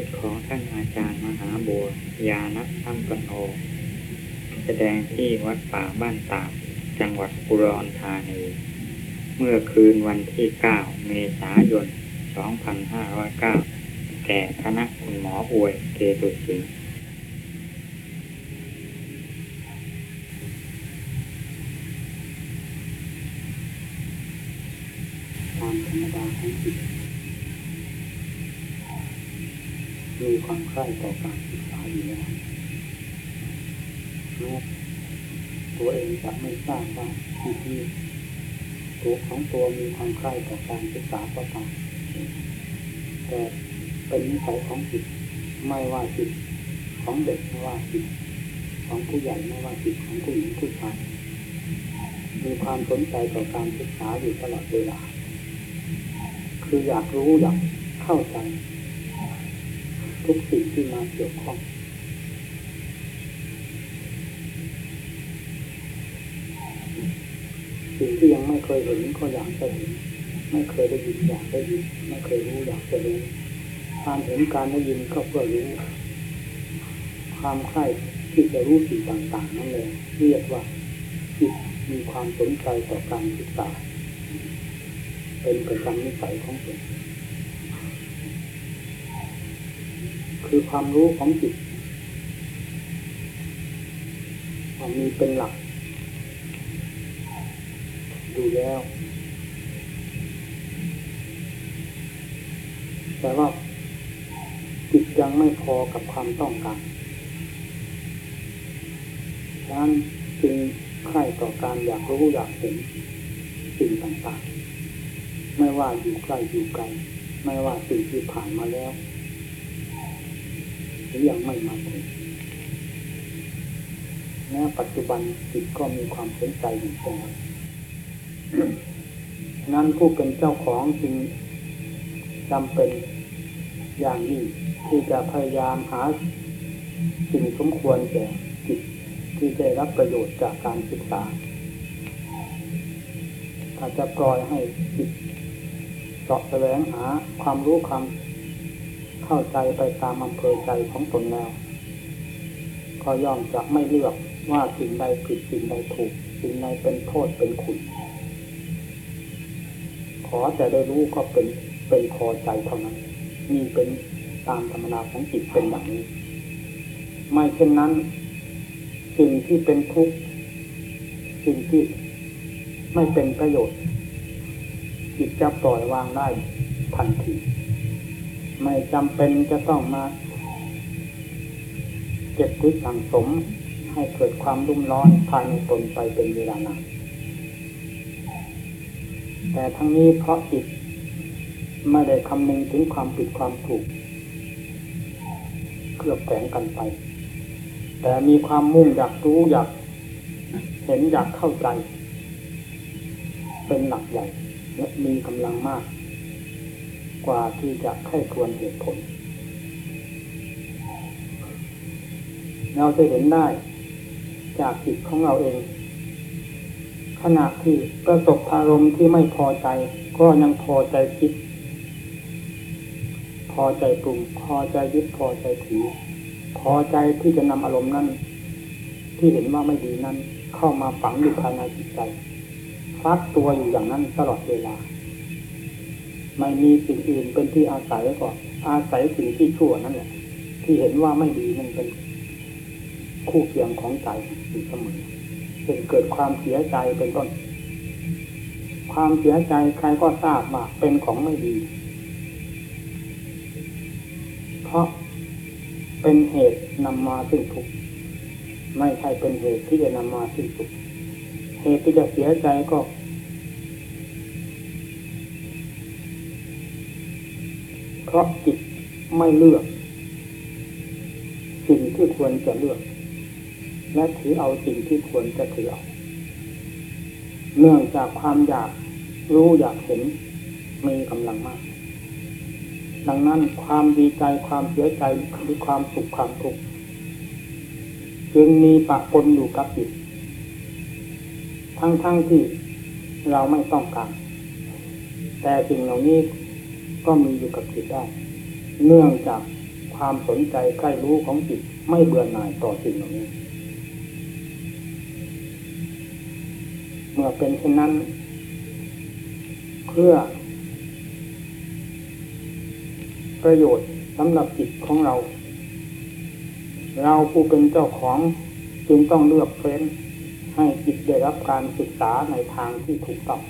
ศของท่านอาจารย์มหาบัวยานัทัมปโน แสดงที่วัดป่าบ้านตาดจังหวัดอุดรธานี เมื่อคืนวันที่ 9 เมษายน 2509 แก่คณะคุณหมออวยเกตุสิงห์ตามธรรมดาของจิต มีความใคร่ต่อการศึกษาอยู่แล้วแม้ตัวเองจะไม่ทราบว่าที่ที่ตัวของตัวมีความใคร่ต่อการศึกษาก็ตามแต่เป็นนิสัยของจิตไม่ว่าจิตของเด็กไม่ว่าจิตของผู้ใหญ่ไม่ว่าจิตของผู้หญิงผู้ชายมีความสนใจต่อการศึกษาอยู่ตลอดเวลา คืออยากรู้อยากเข้าใจ ทุกสิ่งที่มาเกี่ยวข้องสิ่งที่ยังไม่เคยเห็นก็อยากจะเห็นไม่เคยได้ยินอยากได้ยินไม่เคยรู้อยากจะรู้การเห็นการได้ยินก็เพื่อรู้ความใคร่ที่จะรู้สิ่งต่างๆนั่นเลยเรียกว่าจิตมีความสนใจต่อการศึกษาเป็นประจำนิสัยของตน คือความรู้ของจิตมีเป็นหลัก ดูแล้ว แต่ว่าจิตยังไม่พอกับความต้องการดังนั้นจึงใคร่ต่อการอยากรู้อยากเห็นสิ่งต่างๆ ไม่ว่าอยู่ใกล้อยู่ไกล ไม่ว่าสิ่งที่ผ่านมาแล้ว ยังไม่มาถึงแม้ปัจจุบันจิตก็มีความสนใจอยู่เสมอนนั้นผู้เป็นเจ้าของจึงจำเป็นอย่างยิ่งที่จะพยายามหาสิ่งสมควรแก่จิตที่ได้รับประโยชน์จากการศึกษาถ้าจะปล่อยให้จิตเสาะแสวงหาความรู้ความ เข้าใจไปตามอำเภอใจของตนแล้วก็ย่อมจะไม่เลือกว่าสิ่งใดผิดสิ่งใดถูก สิ่งใดเป็นโทษเป็นคุณ ขอแต่ได้รู้ก็เป็นเป็นพอใจเท่านั้นนี่เป็นตามธรรมดาของจิตเป็นแบบนี้ ไม่เช่นนั้น สิ่งที่เป็นทุกข์สิ่งที่ไม่เป็นประโยชน์จิตจะปล่อยวางได้ทันที ไม่จำเป็นจะต้องมาเก็บยึดสังสมให้เกิดความรุ่มร้อนภายในตนไปเป็นเวลานานแต่ทั้งนี้เพราะจิตไม่ได้คำนึงถึงความผิดความถูกเคลือบแฝงกันไป แต่มีความมุ่งอยากรู้อยากเห็นอยากเข้าใจ เป็นหลักใหญ่และมีกำลังมาก กว่าที่จะไข้ควรเหตุผล เราจะเห็นได้จากจิตของเราเอง ขณะที่ประสบอารมณ์ที่ไม่พอใจ ก็ยังพอใจคิด พอใจปรุง พอใจยึดพอใจถือ พอใจที่จะนำอารมณ์นั้น ที่เห็นว่าไม่ดีนั้น เข้ามาฝังอยู่ภายในจิตใจฟักตัวอยู่อย่างนั้นตลอดเวลา ไม่มีสิ่งอื่นเป็นที่อาศัยก่อนอาศัยสิ่งที่ชั่วนั่นแหละที่เห็นว่าไม่ดีนั่นเป็นคู่เคียงของใจอยู่เสมอเป็นเกิดความเสียใจเป็นต้น ความเสียใจใครก็ทราบว่าเป็นของไม่ดี เพราะเป็นเหตุนำมาซึ่งทุกข์ไม่ใช่เป็นเหตุที่จะนำมาซึ่งสุขเหตุที่จะเสียใจก็ เพราะจิตไม่เลือก สิ่งที่ควรจะเลือก และถือเอาสิ่งที่ควรจะถือเอาเนื่องจากความอยากรู้อยากเห็นมีกำลังมาก ดังนั้นความดีใจความเสียใจหรือความสุขความทุกข์จึงมีปะปนอยู่กับจิต ทั้งๆทที่เราไม่ต้องการ แต่สิ่งเหล่านี้ ก็มีอยู่กับจิตได้ เนื่องจากความสนใจใกล้รู้ของจิตไม่เบื่อหน่ายต่อสิ่งเหล่านี้ เมื่อเป็นเช่นนั้น เพื่อ ประโยชน์สำหรับจิตของเรา เราผู้เป็นเจ้าของจึงต้องเลือกเฟ้นให้จิตได้รับการศึกษาในทางที่ถูกต้อง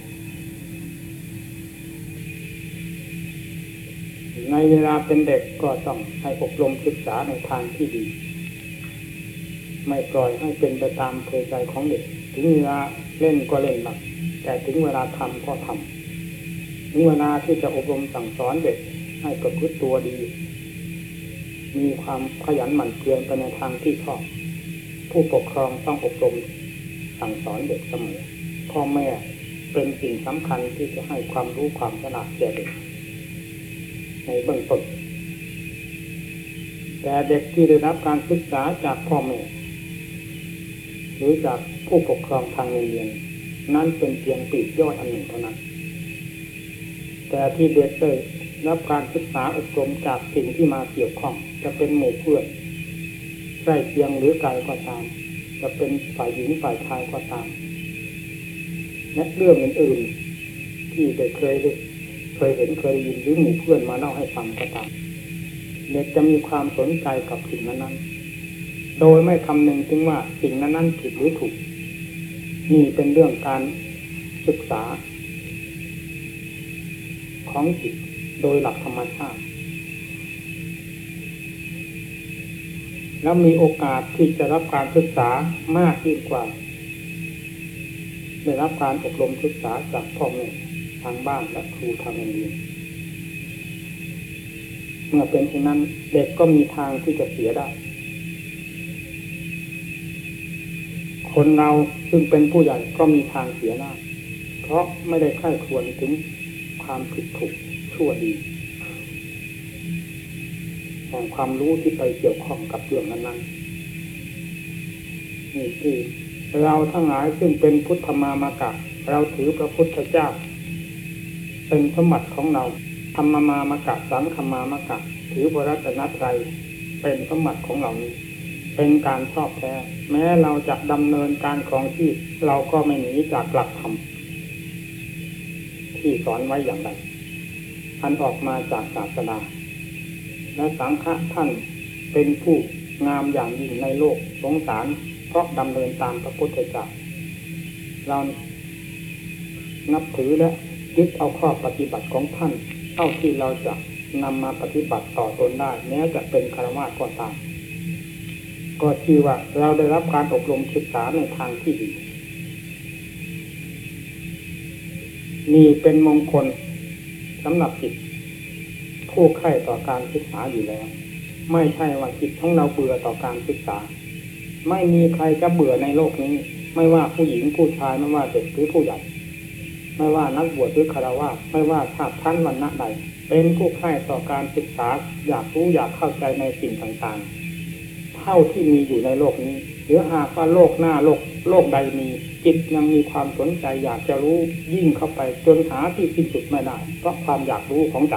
ในเวลาเป็นเด็กก็ต้องให้อบรมศึกษาในทางที่ดี ไม่ปล่อยให้เป็นไปตามเพลใจของเด็ก ถึงเวลาเล่นก็เล่นหลักแต่ถึงเวลาทำก็ทำถึงเวลาที่จะอบรมสั่งสอนเด็กให้ประพฤติตัวดี มีความขยันหมั่นเพียรไปในทางที่ชอบ ผู้ปกครองต้องอบรมสั่งสอนเด็กเสมอพ่อแม่เป็นสิ่งสำคัญที่จะให้ความรู้ความฉลาดแก่เด็ก ในเบื้องต้นแต่เด็กที่ได้รับการศึกษาจากพ่อแม่หรือจากผู้ปกครองทางโรงเรียน นั่นเป็นเพียงปีกย่อยอันหนึ่งเท่านั้น แต่ที่เด็กได้รับการศึกษาอบรมจากสิ่งที่มาเกี่ยวข้อง จะเป็นหมู่เพื่อนใกล้เคียงหรือไกลก็ตาม จะเป็นฝ่ายหญิงฝ่ายชายก็ตามและเรื่องอื่นๆที่ได้เคยได้ เคยเห็นเคยได้ยินหรือหมู่เพื่อนมาเล่าให้ฟังก็ตามเด็กจะมีความสนใจกับสิ่งนั้นๆ โดยไม่คำนึงถึงว่าสิ่งนั้นๆผิดหรือถูก นี่เป็นเรื่องการศึกษา ของจิตโดยหลักธรรมชาติ แล้วมีโอกาสที่จะรับการศึกษามากยิ่งกว่า ได้รับการอบรมศึกษาจากพ่อแม่ ทางบ้านและครูทางโรงเรียนเมื่อเป็นเช่นนั้นเด็กก็มีทางที่จะเสียได้ คนเราซึ่งเป็นผู้ใหญ่ก็มีทางเสียได้เพราะไม่ได้ใคร่ควญถึงความผิดถูกชั่วดีแห่งความรู้ที่ไปเกี่ยวข้องกับเรื่องนั้นๆนี่คือเราทั้งหลายซึ่งเป็นพุทธมามากะ เราถือพระพุทธเจ้า เป็นสมบัติของเราธรรมมามากะสังขมามากะถือพระรัตนตรัยเป็นสมบัติของเรานี้ เป็นการชอบแท้ แม้เราจะดำเนินการของชีพเราก็ไม่หนีจากหลักธรรมที่สอนไว้อย่างไรอันออกมาจากศาสนาและสังฆะท่านเป็นผู้งามอย่างยิ่งในโลกสงสารเพราะดำเนินตามพระพุทธเจ้าเรานับถือและ ยึดเอาข้อปฏิบัติของท่านเท่าที่เราจะนำมาปฏิบัติต่อตนได้แม้จะเป็นคารวะก็ตามก็คือว่าเราได้รับการอบรมศึกษาในทางที่ดีนี่เป็นมงคลสำหรับจิตผู้ใคร่ต่อการศึกษาอยู่แล้ว ไม่ใช่ว่าจิตของเราเบื่อต่อการศึกษา ไม่มีใครจะเบื่อในโลกนี้ ไม่ว่าผู้หญิงผู้ชายไม่ว่าเด็กหรือผู้ใหญ่ ไม่ว่านักบวชหรือคารวะไม่ว่าชาติชั้นวรรณะใดเป็นผู้ใคร่ต่อการศึกษาอยากรู้อยากเข้าใจในสิ่งต่างๆ เท่าที่มีอยู่ในโลกนี้ หรือหากว่าโลกหน้าโลกโลกใดมี จิตยังมีความสนใจอยากจะรู้ยิ่งเข้าไปจนหาที่สิ้นสุดไม่ได้เพราะความอยากรู้ของใจ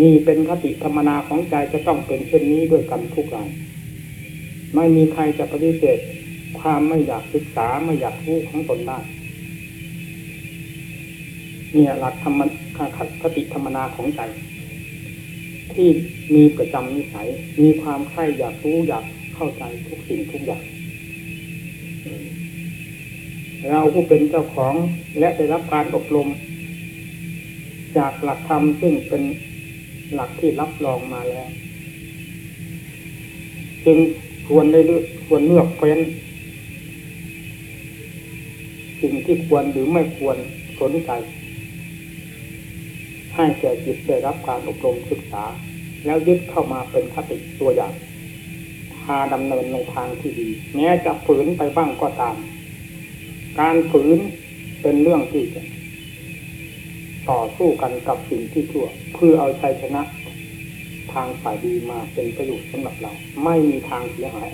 นี่เป็นคติธรรมนาของใจจะต้องเป็นเช่นนี้ด้วยกันทุกรายไม่มีใครจะปฏิเสธความไม่อยากศึกษาไม่อยากรู้ของตนได้ เนี่ยหลักธรรมคติธรรมนาของใจ ที่มีประจำนิสัย มีความใคร่อยากรู้อยากเข้าใจทุกสิ่งทุกอย่าง เราผู้เป็นเจ้าของและได้รับการอบรม จากหลักธรรมซึ่งเป็นหลักที่รับรองมาแล้ว จึงควรได้เลือกควรเลือกเฟ้นสิ่งที่ควรหรือไม่ควรสนใจ ให้แก่จิตได้รับการอบรมศึกษา แล้วยึดเข้ามาเป็นคติตัวอย่างพาดำเนินในทางที่ดี แม้จะฝืนไปบ้างก็ตาม การฝืนเป็นเรื่องที่จะต่อสู้กันกับสิ่งที่ชั่วเพื่อเอาชัยชนะ ทางฝ่ายดีมาเป็นประโยชน์สำหรับเรา ไม่มีทางเสียหาย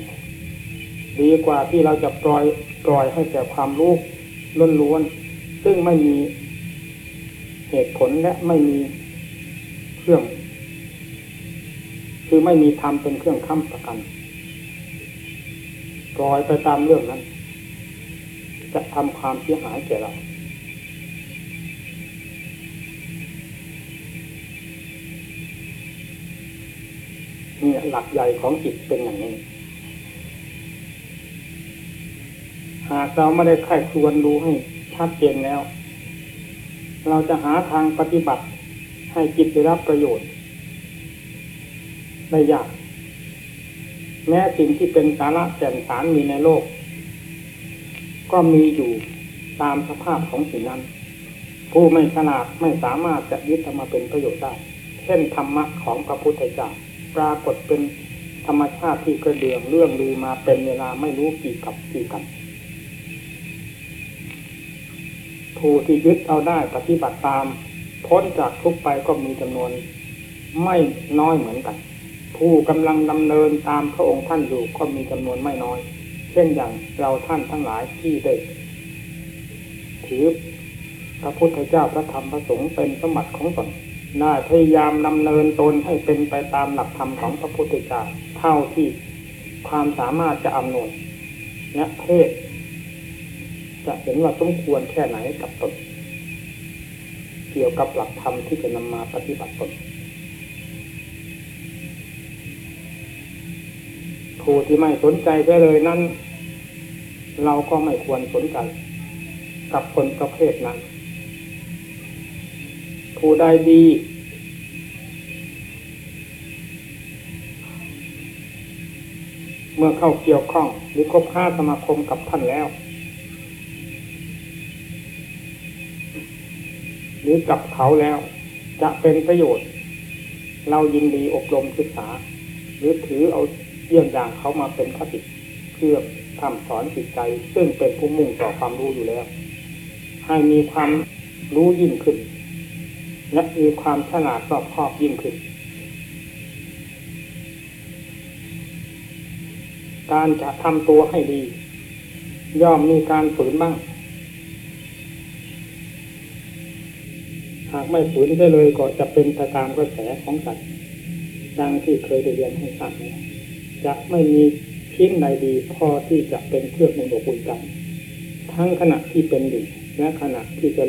ดีกว่าที่เราจะปล่อยปล่อยให้แต่ความรู้ล้วนๆซึ่งไม่มี เหตุผลและไม่มีเครื่อง คือไม่มีธรรมเป็นเครื่องค้ำประกันปล่อยไปตามเรื่องนั้น จะทำความเสียหายแก่เรานี่หลักใหญ่ของจิตเป็นอย่างนี้ หากเราไม่ได้ใคร่ควญดูให้ชัดเจนแล้ว เราจะหาทางปฏิบัติ ให้จิตได้รับประโยชน์ได้ยาก แม้สิ่งที่เป็นสาระแก่นสารมีในโลก ก็มีอยู่ตามสภาพของสิ่งนั้น ผู้ไม่ฉลาดไม่สามารถจะยึดเอามาเป็นประโยชน์ได้ เช่นธรรมะของพระพุทธเจ้าปรากฏเป็นธรรมชาติที่กระเดืองเรื่องลือมาเป็นเวลาไม่รู้กี่กับกี่กัน ผู้ที่ยึดเอาได้ปฏิบัติตาม พ้นจากทุกไปก็มีจำนวน ไม่น้อยเหมือนกัน ผู้กำลังดำเนินตามพระองค์ท่านอยู่ก็มีจำนวนไม่น้อย เช่นอย่างเราท่านทั้งหลายที่ได้ถือพระพุทธเจ้าพระธรรมพระสงฆ์เป็นสมบัติของตนได้พยายามดำเนินตนให้เป็นไปตามหลักธรรมของพระพุทธเจ้าเท่าที่ความสามารถจะอำนวยและเพศ จะเห็นว่าสมควรแค่ไหนกับตน เกี่ยวกับหลักธรรมที่จะนำมาปฏิบัติตนผู้ที่ไม่สนใจไปเลยนั้น เราก็ไม่ควรสนใจ กับคนประเภทนั้น ผู้ใดดี เมื่อเข้าเกี่ยวข้องหรือคบค้าสมาคมกับท่านแล้ว หรือกับเขาแล้ว จะเป็นประโยชน์ เรายินดีอบรมศึกษา หรือถือเอาเยี่ยงอย่างเขามาเป็นคติเพื่อทำสอนจิตใจ ซึ่งเป็นผู้มุ่งต่อความรู้อยู่แล้ว ให้มีความรู้ยิ่งขึ้น และมีความฉลาดรอบคอบยิ่งขึ้น การจะทำตัวให้ดี ย่อมมีการฝืนบ้างากไม่ฝืนได้เลยก็จะเป็นไปตามกระแสของสัตว์ดังที่เคยได้เรียนให้ทราบจะไม่มีชิ้นใดดีพอที่จะเป็นเครื่องมือกอุ่นใจทั้งขณะที่เป็นอยู่และขณะที่จะ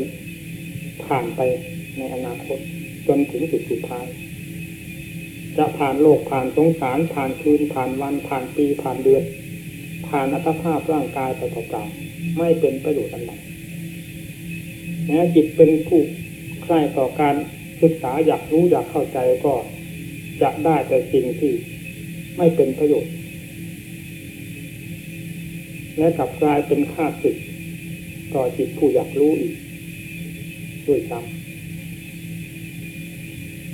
ผ่านไปในอนาคตจนถึงจุดสุดท้าย จะผ่านโลกผ่านสงสาร ผ่านคืนผ่านวันผ่านปีผ่านเดือนผ่านอัตภาพร่างกายไปเปล่าๆไม่เป็นประโยชน์อันใดแม้จิตเป็นผู้ ใคร่ต่อการศึกษาอยากรู้อยากเข้าใจก็จะได้แต่สิ่งที่ไม่เป็นประโยชน์ และกลับกลายเป็นค่าศึกต่อจิตผู้อยากรู้อีกด้วยซ้ำ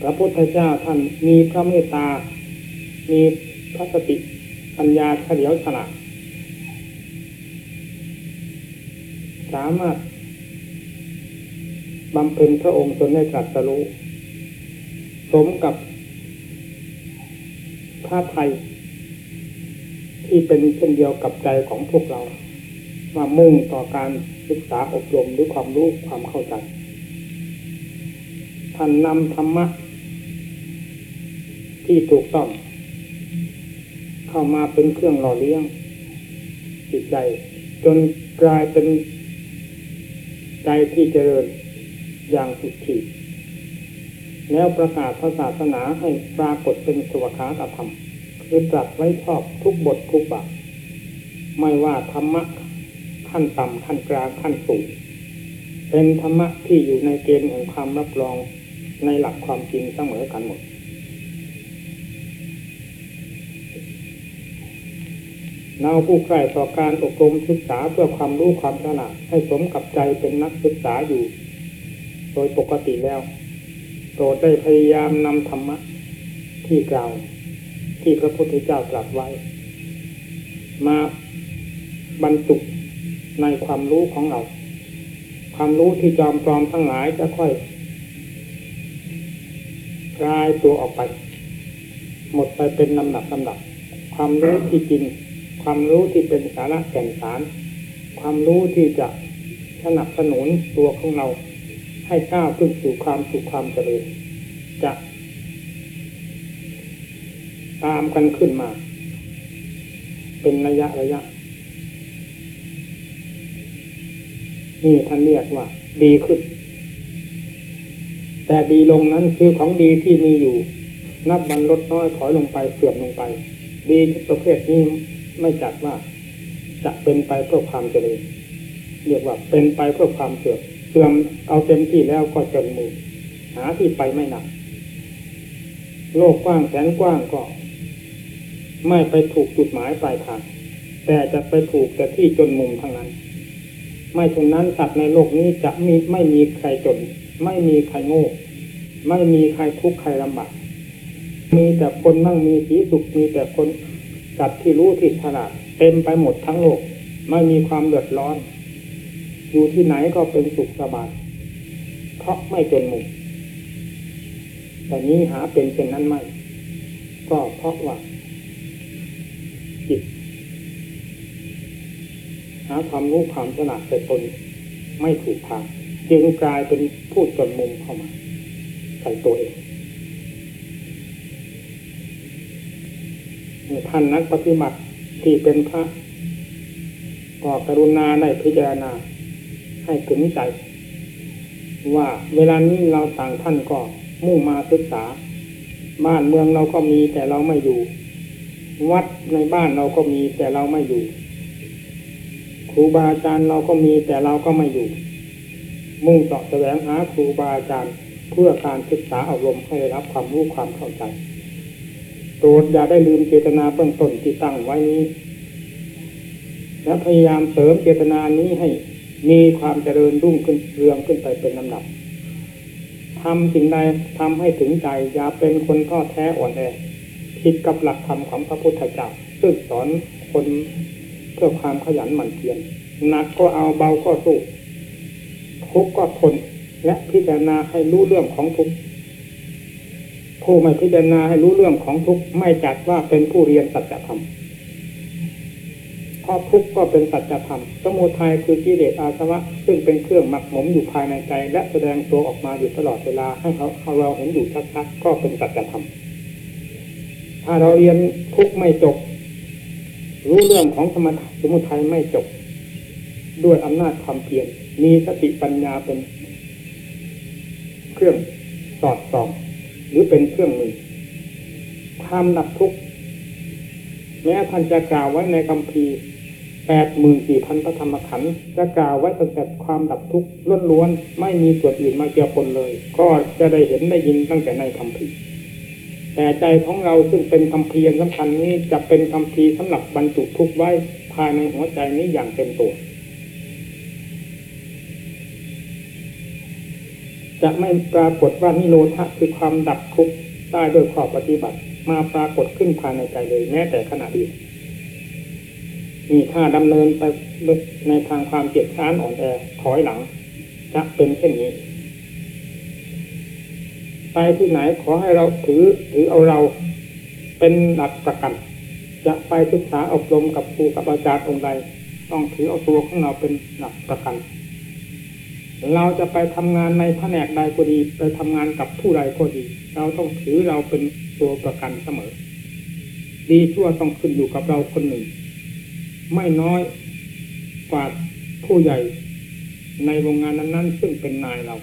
พระพุทธเจ้าท่านมีพระเมตตา มีพระสติปัญญาเฉลียวฉลาดสามารถ บำเพ็ญพระองค์จนได้ตรัสรู้สมกับพระไทย ที่เป็นเช่นเดียวกับใจของพวกเรามามุ่งต่อการศึกษาอบรมด้วยความรู้ความเข้าใจท่านนำธรรมะ ที่ถูกต้อง เข้ามาเป็นเครื่องหล่อเลี้ยงจิตใจ จนกลายเป็นใจที่เจริญ อย่างสุดขีดแล้วประกาศพระศาสนาให้ปรากฏเป็นสวขาตธรรม คือตรัสไว้ชอบทุกบททุกบาทไม่ว่าธรรมะขั้นต่ำขั้นกลางขั้นสูงเป็นธรรมะที่อยู่ในเกณฑ์แห่งความรับรองในหลักความจริงเสมอกันหมด เราผู้ใกล้ต่อการอบรมศึกษาเพื่อความรู้ความฉลาดให้สมกับใจเป็นนักศึกษาอยู่ ดยปกติแล้วโปรดได้พยายามนำธรรมะที่กล่าวที่พระพุทธเจ้าตรัสไว้ มาบรรจุในความรู้ของเรา ความรู้ที่จอมปลอมทั้งหลายจะค่อยคลายตัวออกไป หมดไปเป็นลำดับลำดับ ความรู้ที่จริง ความรู้ที่เป็นสาระแก่นสาร ความรู้ที่จะสนับสนุนตัวของเรา ให้ก้าวขึ้นสู่ความสุขความเจริญจะตามกันขึ้นมา เป็นระยะระยะ นี่ท่านเรียกว่า ดีขึ้น แต่ดีลงนั้นคือของดีที่มีอยู่ นับวันลดน้อยถอยลงไปเสื่อมลงไป ดีประเภทนี้ไม่จัดว่าจะเป็นไปเพื่อความเจริญเรียกว่าเป็นไปเพื่อความเสื่อม เสื่อมเอาเต็มที่แล้วก็จนมุมหาที่ไปไม่หนัก โลกกว้างแสนกว้างก็ ไม่ไปถูกจุดหมายปลายทาง แต่จะไปถูกแต่ที่จนมุมทั้งนั้น ไม่เช่นนั้นสัตว์ในโลกนี้จะมีไม่มีใครจน ไม่มีใครโง่ ไม่มีใครทุกข์ใครลำบาก มีแต่คนนั่งมีสีสุขมีแต่คนสัตว์ที่รู้ที่ฉลาดเต็มไปหมดทั้งโลก ไม่มีความเดือดร้อน อยู่ที่ไหนก็เป็นสุขสบายเพราะไม่จนมุมแต่นี้หาเป็นเช่นนั้นไม่ ก็เพราะว่าจิตหาความรู้ความฉลาดแต่ตนไม่ถูกทางจึงกลายเป็นผู้จนมุมเข้ามาใส่ตัวเองท่านนักปฏิบัติที่เป็นพระก็กรุณาได้พิจารณา ให้ถึงใจว่าเวลานี้เราต่างท่านก็มุ่งมาศึกษา บ้านเมืองเราก็มีแต่เราไม่อยู่ วัดในบ้านเราก็มีแต่เราไม่อยู่ ครูบาอาจารย์เราก็มีแต่เราก็ไม่อยู่ มุ่งเสาะแสวงหาครูบาอาจารย์เพื่อการศึกษาอบรมณ์ให้ได้รับความรู้ความเข้าใจโปรดอย่าได้ลืมเจตนาเบื้องต้นที่ตั้งไว้นี้ และพยายามเสริมเจตนานี้ให้ มีความเจริญรุ่งขึ้นเรืองขึ้นไปเป็นลำดับทำสิ่งใดทำให้ถึงใจอย่าเป็นคนท้อแท้อ่อนแอผิดกับหลักธรรมของพระพุทธเจ้าซึ่งสอนคนเพื่อความขยันหมั่นเพียรหนักก็เอาเบาก็สู้ทุกก็ทนและพิจารณาให้รู้เรื่องของทุกผู้ไม่พิจารณาให้รู้เรื่องของทุกไม่จัดว่าเป็นผู้เรียนสัจธรรม ราะทุกข์ก็เป็นสัจธรรม สมุทัยคือกิเลสอาสวะ ซึ่งเป็นเครื่องหมักหมมอยู่ภายในใจ และแสดงตัวออกมาอยู่ตลอดเวลาให้เขาเราเห็นอยู่ชัดๆก็เป็นสัจธรรม ถ้าเราเรียนทุกข์ไม่จบ รู้เรื่องของสมถสมุทัยไม่จบ ด้วยอำนาจความเพียรมีสติปัญญาเป็น เครื่องสอดส่อง หรือเป็นเครื่องมือความดับทุกข์แม้ท่านจะกล่าวไว้ในคำพี แปดหมื่นสี่พันพระธรรมขันธ์จะกล่าวไว้ตั้งแต่ความดับทุกข์ล้วนๆไม่มีส่วนอื่นมาเกี่ยวปนเลย ก็จะได้เห็นได้ยินตั้งแต่ในคำพีแต่ใจของเราซึ่งเป็นคำพีอันสำคัญนี้จะเป็นคำพีสำหรับบรรจุทุกข์ไว้ภายในหัวใจนี้อย่างเต็มตัว จะไม่ปรากฏว่านิโรธคือความดับทุกข์ได้โดยข้อปฏิบัติ มาปรากฏขึ้นภายในใจเลยแม้แต่ขณะเดียว มีถ้าดำเนินไปในทางความเจ็บช้านอ่อนแอถอยหลัง จะเป็นเช่นนี้ ไปที่ไหนขอให้เราถือถือเอาเราเป็นหลักประกัน จะไปศึกษาอบรมกับครูกับอาจารย์องค์ใด ต้องถือเอาตัวของเราเป็นหลักประกัน เราจะไปทำงานในแผนกใดก็ดี ไปทำงานกับผู้ใดก็ดี เราต้องถือเราเป็นตัวประกันเสมอ ดีชั่วต้องขึ้นอยู่กับเราคนหนึ่ง ไม่น้อยกว่าผู้ใหญ่ในวงงานนั้นๆ ซึ่งเป็นนายเรา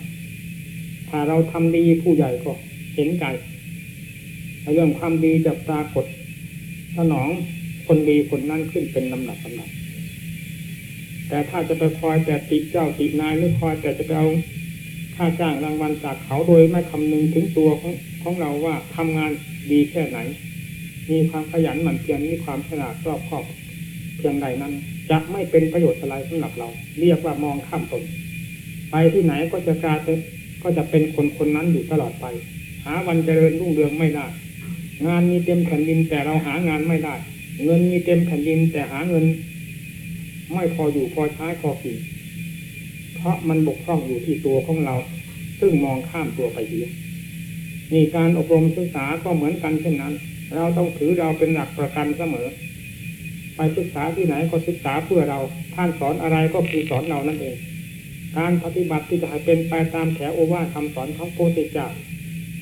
ถ้าเราทำดีผู้ใหญ่ก็เห็นใจเรื่องความดีจะปรากฏสนองคนดีคนนั้นขึ้นเป็นลำดับลำดับแต่ถ้าจะไปคอยแต่ติเจ้าตินายหรือคอยแต่จะไปเอาค่าจ้างรางวัลจากเขาโดยไม่คำนึงถึงตัวของของเราว่าทำงานดีแค่ไหน มีความขยันหมั่นเพียรมีความฉลาดรอบคอบ เพียงใดนั้น จะไม่เป็นประโยชน์อะไรสำหรับเรา เรียกว่ามองข้ามตนไปที่ไหนก็จะกลายเป็นก็จะเป็นคนคนนั้นอยู่ตลอดไป หาวันเจริญรุ่งเรืองไม่ได้ งานมีเต็มแผ่นดินแต่เราหางานไม่ได้ เงินมีเต็มแผ่นดินแต่หาเงิน ไม่พออยู่พอใช้พอกินเพราะมันบกพร่องอยู่ที่ตัวของเรา ซึ่งมองข้ามตัวไปเสียนี่การอบรมศึกษาก็เหมือนกันเช่นนั้น เราต้องถือเราเป็นหลักประกันเสมอ ไปศึกษาที่ไหนก็ศึกษาเพื่อเรา ท่านสอนอะไรก็คือสอนเรานั่นเอง การปฏิบัติที่จะให้เป็นไปตามแถวโอวาทคำสอนของโพธิจ้า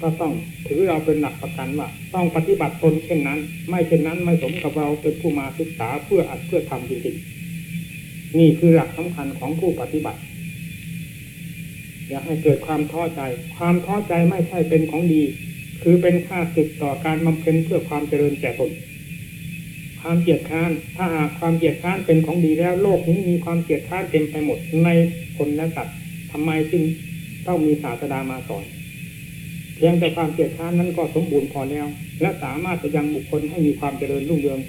ก็ต้องถือเราเป็นหลักประกันว่า ต้องปฏิบัติตนเช่นนั้น ไม่เช่นนั้นไม่สมกับเราเป็นผู้มาศึกษาเพื่ออัดเพื่อทำจริงๆนี่คือหลักสำคัญของผู้ปฏิบัติ อย่าให้เกิดความท้อใจ ความท้อใจไม่ใช่เป็นของดี คือเป็นค่าศึกต่อการบำเพ็ญเพื่อความเจริญแก่ตน ความเกียดค้าน ถ้าหากความเกียดค้านเป็นของดีแล้ว โลกนี้มีความเกียดค้านเต็มไปหมดในคนและสัตว์ทำไมจึงต้องมีศาสดามาสอนเพียงแต่ความเกียดค้านนั้นก็สมบูรณ์พอแล้ว และสามารถจะยังบุคคลให้มีความเจริญรุ่งเรือง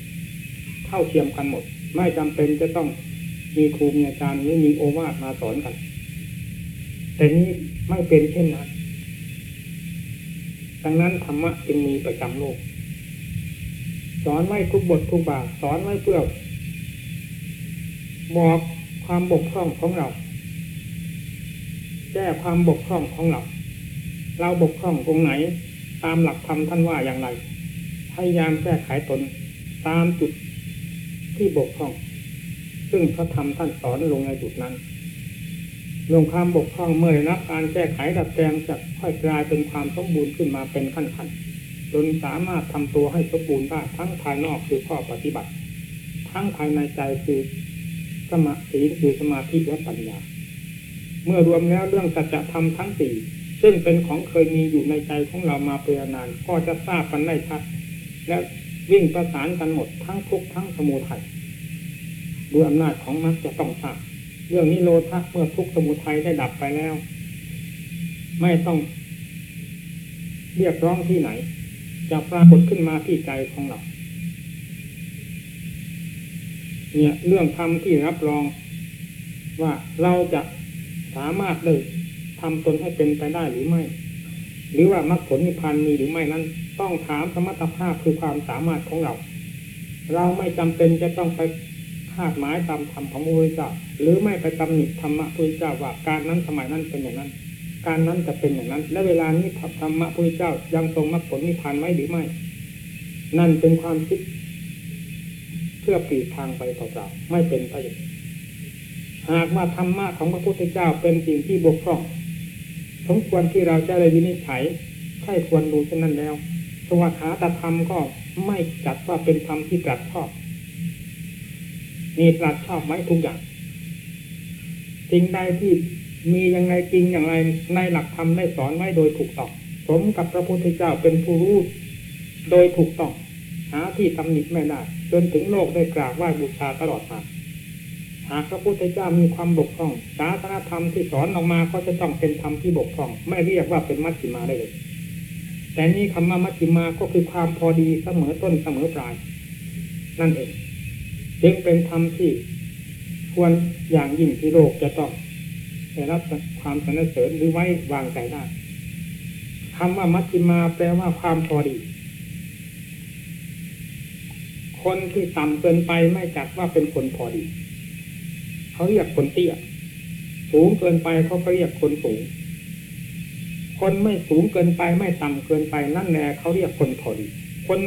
เท่าเทียมกันหมด ไม่จำเป็นจะต้องมีครูมีอาจารย์หรือมีโอวาทมาสอนกัน แต่นี้ไม่เป็นเช่นนั้นดังนั้นธรรมะจึงมีประจำโลก สอนไว้ทุกบททุกบาทสอนไว้เพื่อบอกความบกพร่องของเราแก้ความบกพร่องของเรา เราบกพร่องตรงไหน ตามหลักธรรมท่านว่าอย่างไร พยายามแก้ไขตนตามจุดที่บกพร่อง ซึ่งพระธรรมท่านสอนลงในจุดนั้นลงความบกพร่องเมื่อได้รับการแก้ไขดัดแปลงจะค่อยกลายเป็นความสมบูรณ์ขึ้นมาเป็นขั้นขั้นๆ จนสามารถทำตัวให้สมบูรณ์ได้ทั้งภายนอกคือข้อปฏิบัติ ทั้งภายในใจคือสมาธิคือสมาธิและปัญญา เมื่อรวมแล้วเรื่องสัจธรรมทั้งสี่ซึ่งเป็นของเคยมีอยู่ในใจของเรามาเป็นนาน ก็จะทราบกันได้ชัดและวิ่งประสานกันหมดทั้งทุกทั้งสมุทัยด้วยอำนาจของมรรคจะต้องทราบเรื่องนี้โลภะเมื่อทุกสมุทัยได้ดับไปแล้ว ไม่ต้องเรียกร้องที่ไหน จะปรากฏขึ้นมาที่ใจของเรา เนี่ยเรื่องธรรมที่รับรอง ว่าเราจะสามารถได้ทำตนให้เป็นไปได้หรือไม่ หรือว่ามรรคผลนิพพานมีหรือไม่นั้น ต้องถามสมรรถภาพคือความสามารถของเรา เราไม่จำเป็นจะต้องไปคาดหมายตามธรรมของพระพุทธเจ้าหรือไม่ไปตำหนิธรรมะพระพุทธเจ้าว่าการนั้นสมัยนั้นเป็นอย่างนั้น การนั้นจะเป็นอย่างนั้น และเวลานี้ธรรมะพระพุทธเจ้ายังทรงมรรคผลนิพพานไหมหรือไม่ นั่นเป็นความคิด เพื่อปีทางไปเปล่าๆไม่เป็นประโยชน์หากว่าธรรมะของพระพุทธเจ้าเป็นสิ่งที่บกพร่องสมควรที่เราจะได้วินิจฉัยใครควรดูเช่นนั้นแล้ว สวัสดิตธรรมก็ไม่จัดว่าเป็นธรรมที่ตรัสชอบ มีตรัสชอบไหมทุกอย่าง สิ่งใดที่ มียังไงจริงอย่างไรในหลักธรรมได้สอนไว้โดยถูกต้องสมกับพระพุทธเจ้าเป็นผู้รู้โดยถูกต้องหาที่ตำหนิไม่ได้จนถึงโลกได้กราบไหว้บูชาตลอดมาหากพระพุทธเจ้ามีความบกพร่องศาสนธรรมที่สอนออกมาก็จะต้องเป็นธรรมที่บกพร่อง ไม่เรียกว่าเป็นมัชฌิมาได้เลย แต่นี่คำว่ามัชฌิมาก็คือความพอดีเสมอต้นเสมอปลาย นั่นเอง จึงเป็นธรรมที่ควรอย่างยิ่งที่โลกจะต้อง ได้รับความสนเสริญหรือไว้วางใจได้คำว่ามัชฌิมาแปลว่าความพอดี คนที่ต่ำเกินไปไม่จัดว่าเป็นคนพอดี เขาเรียกคนเตี้ย สูงเกินไปเขาเรียกคนสูง คนไม่สูงเกินไปไม่ต่ำเกินไปนั่นแหละเขาเรียกคนพอดี คน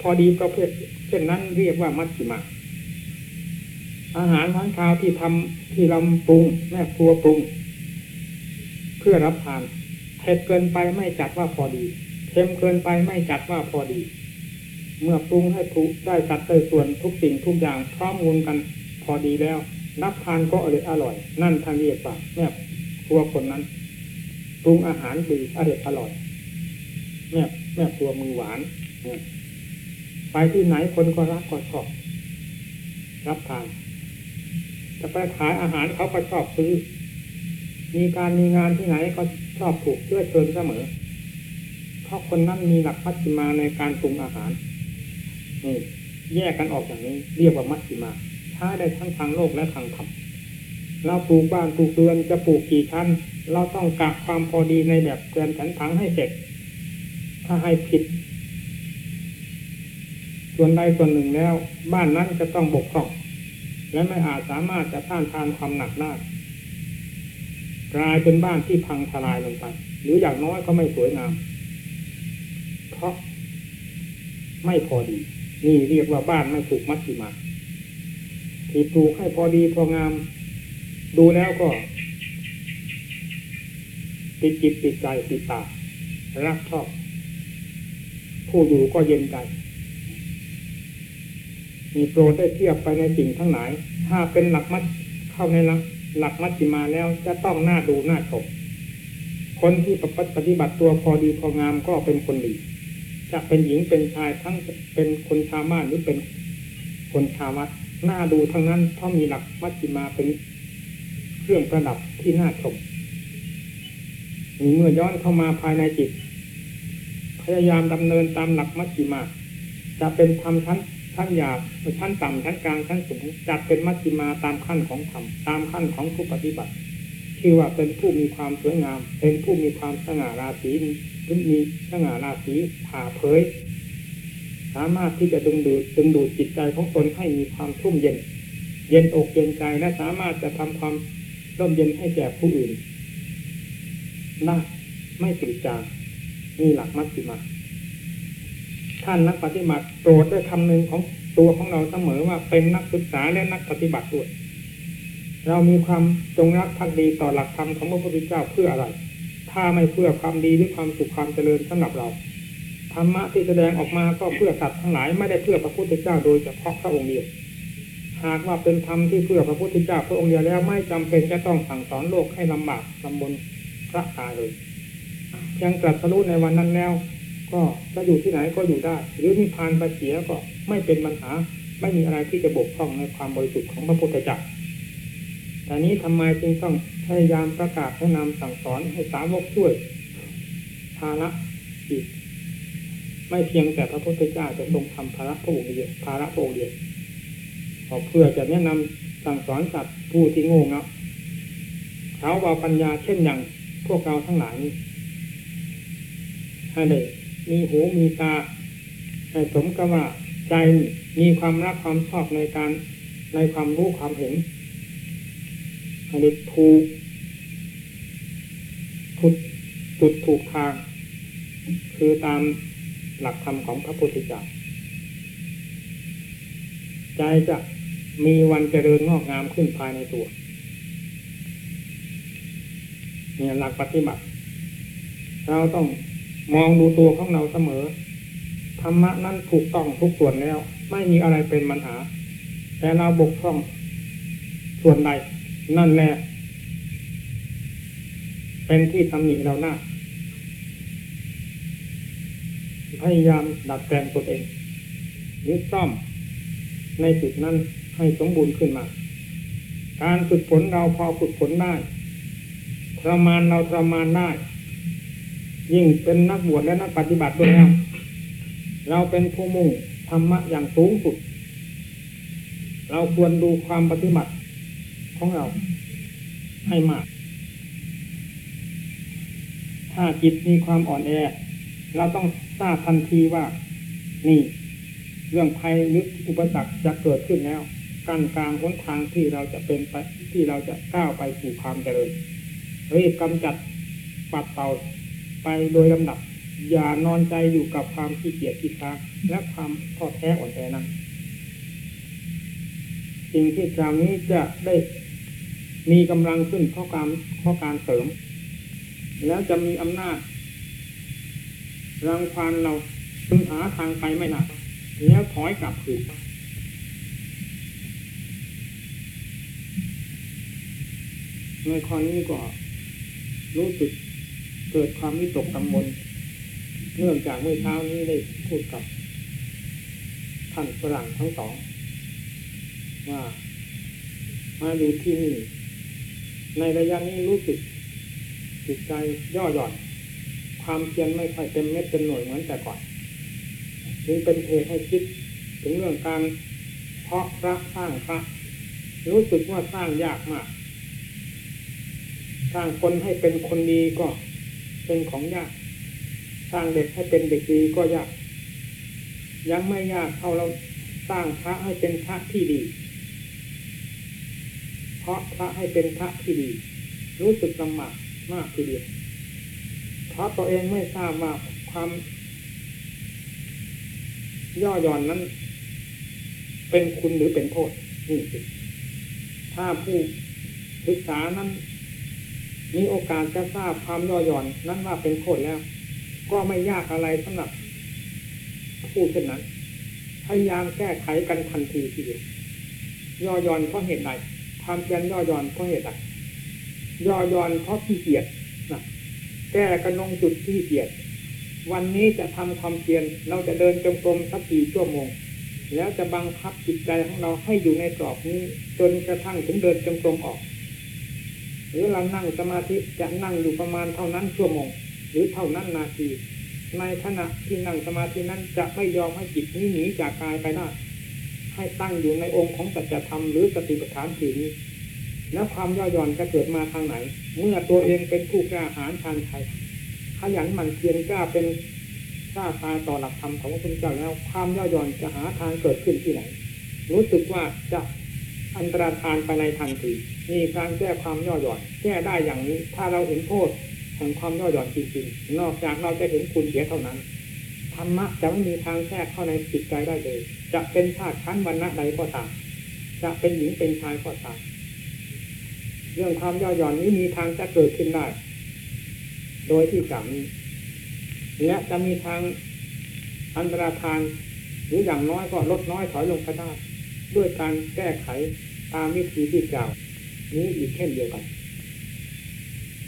พอดีประเภทเช่นนั้นเรียกว่ามัชฌิมา อาหารทั้งคาวที่ทำที่เราปรุงแม่ครัวปรุง เพื่อรับทานเผ็ดเกินไปไม่จัดว่าพอดีเค็มเกินไปไม่จัดว่าพอดี เมื่อปรุงให้ถูกได้จัดได้ส่วนทุกสิ่งทุกอย่างพร้อมมูลกันพอดีแล้ว รับทานก็อร่อยอร่อย นั่นทางเรียกว่าแม่ครัวคนนั้นปรุงอาหารดีอร่อยอร่อยแม่แม่ครัวมือหวานไปที่ไหนคนก็รักก็ชอบรับทาน จะไปขายอาหารเขาก็ชอบซื้อ มีการมีงานที่ไหนก็ชอบถูกเชื่อเชิญเสมอ เพราะคนนั้นมีหลักมัชฌิมาในการปรุงอาหารนี่แยกกันออกอย่างนี้ เรียกว่ามัชฌิมาใช้ได้ทั้งทางโลกและทางธรรมเราปลูกบ้านปลูกเรือนจะปลูกกี่ชั้น เราต้องกะความพอดีในแบบเรือนฉันถังให้เสร็จ ถ้าให้ผิด ส่วนใดส่วนหนึ่งแล้ว บ้านนั้นจะต้องบกพร่อง และไม่อาจสามารถจะต้านทานความหนักได้กลายเป็นบ้านที่พังทลายลงไป หรืออย่างน้อยก็ไม่สวยงาม เพราะไม่พอดี นี่เรียกว่าบ้านไม่ถูกมัดที่มาที่ปลูกให้พอดีพองาม ดูแล้วก็ ติดจิตติดใจติดตารักชอบผู้อยู่ก็เย็นใจ มีโปรดได้เทียบไปในสิ่งทั้งหลาย ถ้าเป็นหลักมัดเข้าในหลักหลักมัชฌิมาแล้วจะต้องหน่าดูหน่าชมคนที่ปฏิบัติตัวพอดีพองามก็เป็นคนดี จะเป็นหญิงเป็นชายทั้งเป็นคนชาวบ้านหรือเป็นคนชาววัดหน่าดูทั้งนั้นเพราะมีหลักมัชฌิมาเป็นเครื่องประดับที่น่าชมมีเมื่อย้อนเข้ามาภายในจิต พยายามดำเนินตามหลักมัชฌิมา จะเป็นธรรมชั้น ชั้นหยาบชั้นต่ำชั้นกลางชั้นสูงจัดเป็นมัชฌิมาตามขั้นของธรรมตามขั้นของผู้ปฏิบัติชื่อว่าเป็นผู้มีความสวยงาม เป็นผู้มีความสง่าราศีหรือมีสง่าราศีผ่าเผย สามารถที่จะดึงดูดดึงดูดจิตใจของตนให้มีความชุ่มเย็น เย็นอกเย็นใจและสามารถจะทำความร่มเย็นให้แก่ผู้อื่นได้ไม่ตื่นจางนี่หลักมัชฌิมา ท่านนักปฏิบัติโปรดด้วยคำหนึ่งของตัวของเราเสมอว่าเป็นนักศึกษาและนักปฏิบัติด้วย เรามีความจงรักภักดีต่อหลักธรรมของพระพุทธเจ้าเพื่ออะไร ถ้าไม่เพื่อความดีหรือความสุขความเจริญสำหรับเราธรรมะที่แสดงออกมาก็เพื่อสัตว์ทั้งหลายไม่ได้เพื่อพระพุทธเจ้าโดยเฉพาะพระองค์เดียวหากว่าเป็นธรรมที่เพื่อพระพุทธเจ้าพระองค์เดียวแล้วไม่จำเป็นจะต้องสั่งสอนโลกให้ลำบากลำบนพระตาเลยเพียงตรัสรู้ในวันนั้นแล้ว ก็จะอยู่ที่ไหนก็อยู่ได้ หรือนิพพานไปเสียก็ไม่เป็นปัญหา ไม่มีอะไรที่จะบกพร่องในความบริสุทธิ์ของพระพุทธเจ้าแต่นี้ทำไมจึงต้องพยายามประกาศแนะนำสั่งสอนให้สาวกช่วยภาระอีกไม่เพียงแต่พระพุทธเจ้าจะทรงทำภาระพระองค์เดียวภาระพระองค์เดียวเพื่อจะแนะนำสั่งสอนสัตว์ผู้ที่โง่เงาเขาว่าปัญญาเช่นอย่างพวกเราทั้งหลายนี้ให้ได้ มีหูมีตาให้สมกับว่าใจมีความรักความชอบในการในความรู้ความเห็นให้ได้ถูกพุดจุดถูกทาง คือตามหลักธรรมของพระพุทธเจ้าใจจะมีวันเจริญงอกงามขึ้นภายในตัวเนี่ยหลักปฏิบัติ เราต้อง มองดูตัวของเราเสมอธรรมะนั้นถูกต้องทุกส่วนแล้ว ไม่มีอะไรเป็นปัญหา แต่เราบกพร่องส่วนใดนั่นแหละเป็นที่ตำหนิเราหน้าพยายามดัดแปลงตัวเองยึดซ่อมในจุดนั้นให้สมบูรณ์ขึ้นมา การฝึกฝนเราพอฝึกฝนได้ทรมานเราทรมานได้ ยิ่งเป็นนักบวชและนักปฏิบัติด้วยแล้วเราเป็นผู้มุ่งธรรมะอย่างสูงสุด เราควรดูความปฏิบัติของเราให้มาก ถ้าจิตมีความอ่อนแอ เราต้องทราบทันทีว่า นี่ เรื่องภัยหรืออุปสรรคจะเกิดขึ้นแล้วกั้นกลางหนทางที่เราจะเป็นไปที่เราจะก้าวไปสู่ความเจริญรีบกำจัดปัดเป่า ไปโดยลำดับ อย่านอนใจอยู่กับความขี้เกียจขี้ค้าและความท้อแท้อ่อนแอนั้นสิ่งที่กล่าวนี้จะได้มีกำลังขึ้นเพราะการเพราะการเสริม แล้วจะมีอำนาจรังควานเราพึงหาทางไปไม่ได้แล้วถอยกลับคืนในข้อนี้ก็รู้สึก เกิดความวิตกกังวลเนื่องจากเมื่อเช้านี้ได้พูดกับท่านฝรั่งทั้งสอง ว่ามาอยู่ที่นี่ ในระยะนี้รู้สึกจิตใจย่อหย่อน ความเพียรไม่ค่อยเต็มเม็ดเต็มหน่วยเหมือนแต่ก่อนจึงเป็นเหตุให้คิดถึงเรื่องการเพาะพระสร้างพระรู้สึกว่าสร้างยากมาก สร้างคนให้เป็นคนดีก็ เป็นของยาก สร้างเด็กให้เป็นเด็กดีก็ยาก ยังไม่ยากเท่าเราสร้างพระให้เป็นพระที่ดี เพราะพระให้เป็นพระที่ดี รู้สึกลำบากมากทีเดียวเพราะตัวเองไม่ทราบว่าความ ย่อหย่อนนั้น เป็นคุณหรือเป็นโทษนี่สิถ้าผู้ศึกษานั้น มีโอกาสจะทราบความย่อหย่อนนั้นว่าเป็นโทษแล้ว ก็ไม่ยากอะไรสำหรับผู้เช่นนั้น พยายามแก้ไขกันทันทีทีเดียวย่อหย่อนเพราะเหตุใดความเพียรย่อหย่อนเพราะเหตุใดย่อหย่อนเพราะขี้เกียจนะแก้กันลงจุดขี้เกียจวันนี้จะทำความเพียรเราจะเดินจงกรมสักกี่ชั่วโมง แล้วจะบังคับจิตใจของเราให้อยู่ในกรอบนี้ จนกระทั่งถึงเดินจงกรมออก หรือเรานั่งสมาธิจะนั่งอยู่ประมาณเท่านั้นชั่วโมง หรือเท่านั้นนาที ในขณะที่นั่งสมาธินั้นจะไม่ยอมให้จิตนี้หนีจากกายไปได้ให้ตั้งอยู่ในองค์ของสัจธรรมหรือสติปัฏฐานสี่นี้แล้วความย่อหย่อนจะเกิดมาทางไหน เมื่อตัวเองเป็นผู้กล้าหาญชาญชัยขยันหมั่นเพียรกล้าเป็นกล้าตายต่อหลักธรรมของพระพุทธเจ้าแล้ว ความย่อหย่อนจะหาทางเกิดขึ้นที่ไหน รู้สึกว่าจะ อันตรธานไปในทันทีมีการแก้ความย่อหย่อนแก้ได้อย่างนี้ ถ้าเราเห็นโทษแห่งความย่อหย่อนจริงๆ นอกจากเราจะเห็นคุณเสียเท่านั้นธรรมะจะไม่มีทางแทรกเข้าในจิตใจได้เลย จะเป็นชาติชั้นวรรณะใดก็ตาม จะเป็นหญิงเป็นชายก็ตาม เรื่องความย่อหย่อนนี้มีทางจะเกิดขึ้นได้ โดยที่กล่าวนี้ และจะมีทางอันตรธานหรืออย่างน้อยก็ลดน้อยถอยลงไปได้ ด้วยการแก้ไขตามวิธีที่กล่าว นี้อีกเช่นเดียวกัน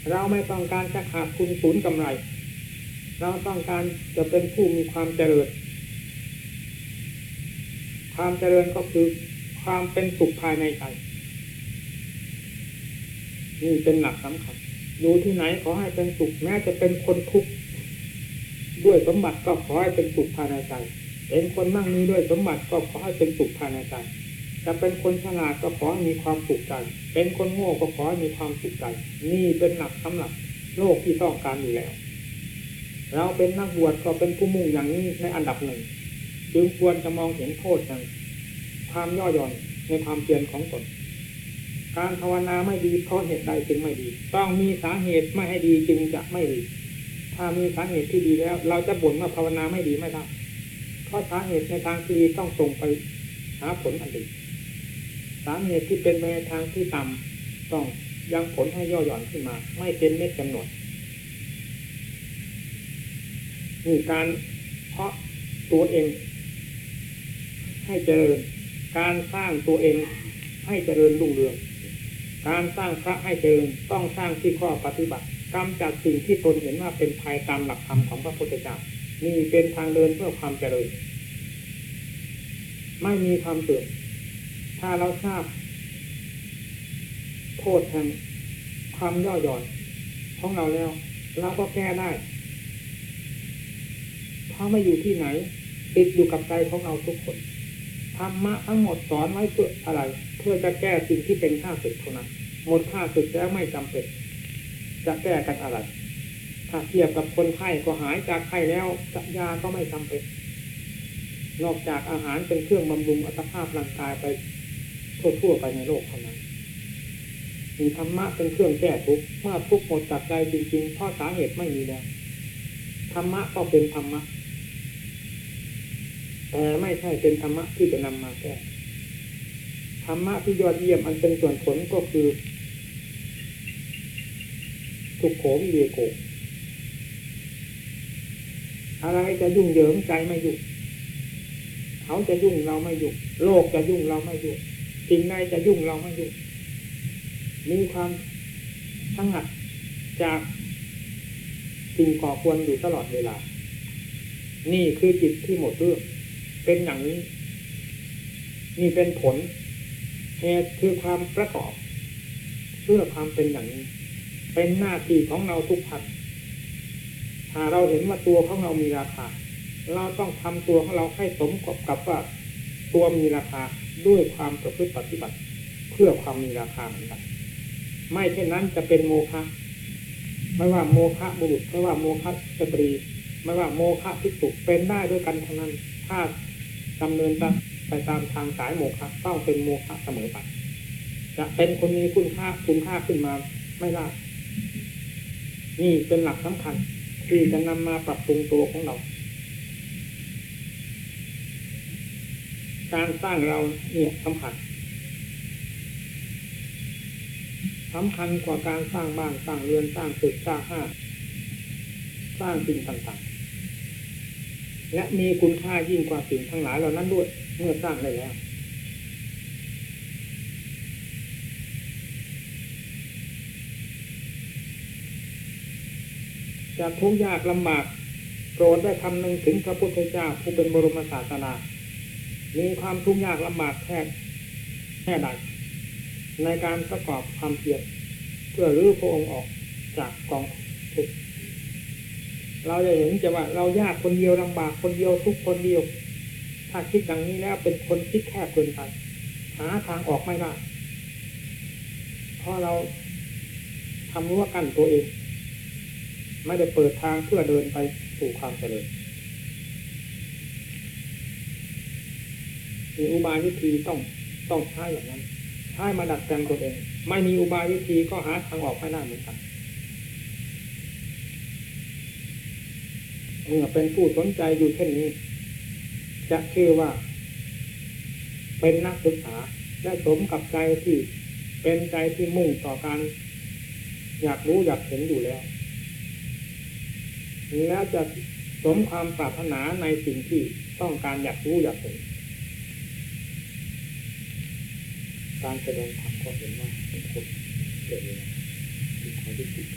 เราไม่ต้องการจะขาดคุณศูนย์กำไร เราต้องการจะเป็นผู้มีความเจริญ ความเจริญก็คือความเป็นสุขภายในใจนี่เป็นหลักสำคัญอยู่ที่ไหนขอให้เป็นสุขแม้จะเป็นคนทุกข์ด้วยสมบัติก็ขอให้เป็นสุขภายในใจ เป็นคนมั่งมีด้วยสมบัติก็ขอให้เป็นสุขภายในใจจะเป็นคนฉลาดก็ขอให้มีความสุขใจ เป็นคนโง่ก็ขอให้มีความสุขใจ นี่เป็นหลักสำหรับโลกที่ต้องการอยู่แล้ว เราเป็นนักบวชก็เป็นผู้มุ่งอย่างนี้ในอันดับหนึ่ง จึงควรจะมองเห็นโทษอย่างความย่อหย่อนในความเพียรของตน การภาวนาไม่ดีเพราะเหตุใดจึงไม่ดี ต้องมีสาเหตุไม่ให้ดีจึงจะไม่ดี ถ้ามีสาเหตุที่ดีแล้ว เราจะบ่นว่าภาวนาไม่ดีไม่ได้ เพราะสาเหตุในทางที่ต้องส่งไปหาผลอันดีสาเหตุที่เป็นไปในทางที่ต่ำต้องยังผลให้ย่อหย่อนขึ้นมา ไม่เป็นเม็ดกำหนดนี่การเพาะตัวเอง ให้เจริญ การสร้างตัวเองให้เจริญรุ่งเรือง การสร้างพระให้เจริญต้องสร้างที่ข้อปฏิบัติกำจัดสิ่งที่ตนเห็นว่าเป็นภัยตามหลักธรรมของพระพุทธเจ้า นี่เป็นทางเดินเพื่อความเจริญ ไม่มีความเสื่อมถ้าเราทราบโทษแห่งความย่อหย่อนของเราแล้ว เราก็แก้ได้ ถ้าไม่อยู่ที่ไหน ติดอยู่กับใจของเราทุกคนธรรมะทั้งหมดสอนไว้เพื่ออะไร เพื่อจะแก้สิ่งที่เป็นข้าศึกเท่านั้น หมดข้าศึกแล้วไม่จำเป็น จะแก้กันอะไร ถ้าเทียบกับคนไข้ก็หายจากไข้แล้วยาก็ไม่จำเป็น นอกจากอาหารเป็นเครื่องบำรุงอัตภาพร่างกายไปทั่วๆไปในโลกเท่านั้นมีธรรมะเป็นเครื่องแก้ทุกข์เมื่อทุกข์หมดจากใจจริงๆเพราะสาเหตุไม่มีแล้วธรรมะก็เป็นธรรมะ แต่ไม่ใช่เป็นธรรมะที่จะนำมาแก้ธรรมะที่ยอดเยี่ยมอันเป็นส่วนผลก็คือทุกโขวิเวโก อะไรจะยุ่งเหยิงใจไม่ยุ่งเขาจะยุ่งเราไม่ยุ่งโลกจะยุ่งเราไม่ยุ่งสิ่งใดจะยุ่งเราไม่ยุ่งมีความสงัดจากสิ่งก่อควรอยู่ตลอดเวลา นี่คือจิตที่หมดเรื่องเป็นอย่างนี้ นี่เป็นผลเหตุคือความประกอบ เพื่อความเป็นอย่างนี้ เป็นหน้าที่ของเราทุกพัน ถ้าเราเห็นว่าตัวของเรามีราคา เราต้องทำตัวของเราให้สมกับกับว่าตัวมีราคาด้วยความประพฤติปฏิบัติ เพื่อความมีราคาเหมือนกันไม่เช่นนั้นจะเป็นโมฆะไม่ว่าโมฆะบุรุษไม่ว่าโมฆะสตรี ไม่ว่าโมฆะพิสุเป็นได้ด้วยกันทั้งนั้น ถ้าดำเนินไปตามทางสายโมฆะต้องเป็นโมฆะเสมอไปจะเป็นคนมีคุณค่าคุณค่าขึ้นมาไม่ได้นี่เป็นหลักสำคัญ ที่จะนำมาปรับปรุงตัวของเรา การสร้างเราเนี่ยสำคัญสำคัญกว่าการสร้างบ้านสร้างเรือนสร้างตึกสร้างห้างสร้างสิ่งต่างๆ และมีคุณค่ายิ่งกว่าสิ่งทั้งหลายเหล่านั้นด้วย เมื่อสร้างได้แล้ว จะทุกข์ยากลำบากโปรดได้คำหนึ่งถึงพระพุทธเจ้าผู้เป็นบรมศาสดามีความทุกข์ยากลำบากแค่แค่ใดในการประกอบความเพียรเพื่อรื้อพระองค์ออกจากกองทุกข์เราจะเห็นจะว่าเรายากคนเดียวลำบากคนเดียวทุกคนเดียว ถ้าคิดดังนี้แล้วเป็นคนคิดแคบเกินไปหาทางออกไม่ได้เพราะเราทำรั้วกั้นตัวเอง ไม่ได้เปิดทางเพื่อเดินไปสู่ความเจริญมีอุบายวิธีต้องต้องใช้อย่างนั้นใช้มาดัดแปลงตัวเอง ไม่มีอุบายวิธีก็หาทางออกไม่ได้เหมือนกันเมื่อเป็นผู้สนใจอยู่เช่นนี้ จะชื่อว่า เป็นนักศึกษาและสมกับใจที่เป็นใจที่มุ่งต่อการ อยากรู้อยากเห็นอยู่แล้ว แล้วจะสมความปรารถนาในสิ่งที่ต้องการอยากรู้อยากเห็นการแสดงธรรมก็เห็นว่าเป็นคนเกิดมีความยุติ